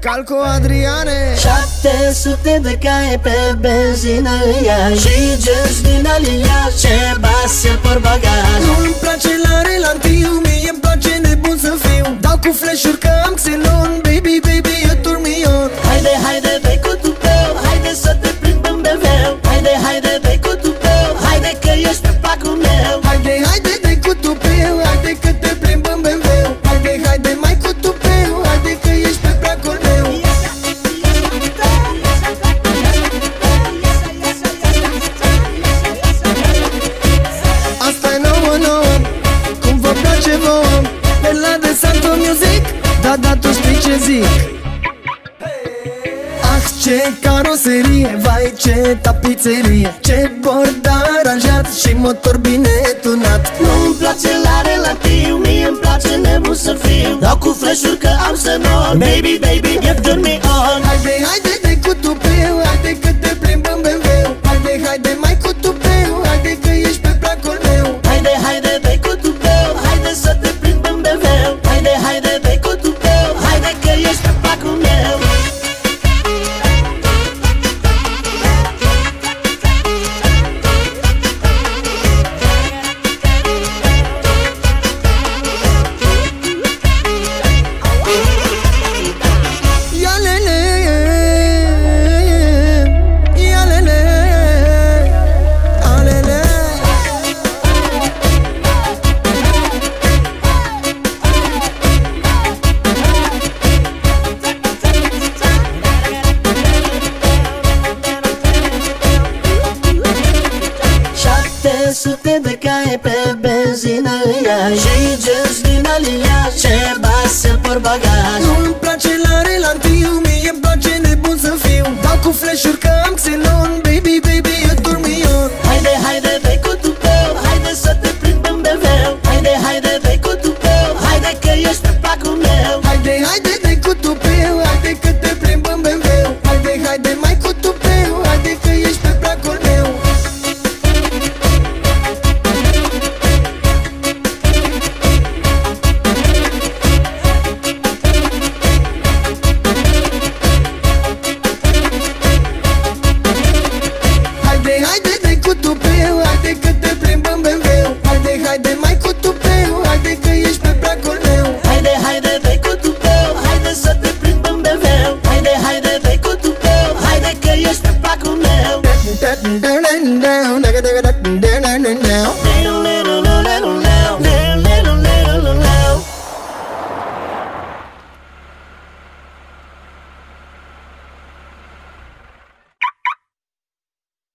Calco Adriane. 700 de cai pe benzină ia Și gest din alia Ce bas por bagaj. Nu-mi place la relantiu Mie-mi place nebun să fiu. Dau cu flash-uri că am xenon Baby, baby. ce zic. Ah, ce caroserie, vai ce tapizerie Ce bord aranjat și motor bine tunat. Nu-mi place la relativ, mie îmi place nebun să fiu. Dau cu flash că am să nor. Baby, baby, you turn me on. Haide, haide, baby să por bagaj. Nu-mi place la relantiu, mie îmi place nebun să fiu. Dau cu flash-uri că este placul meu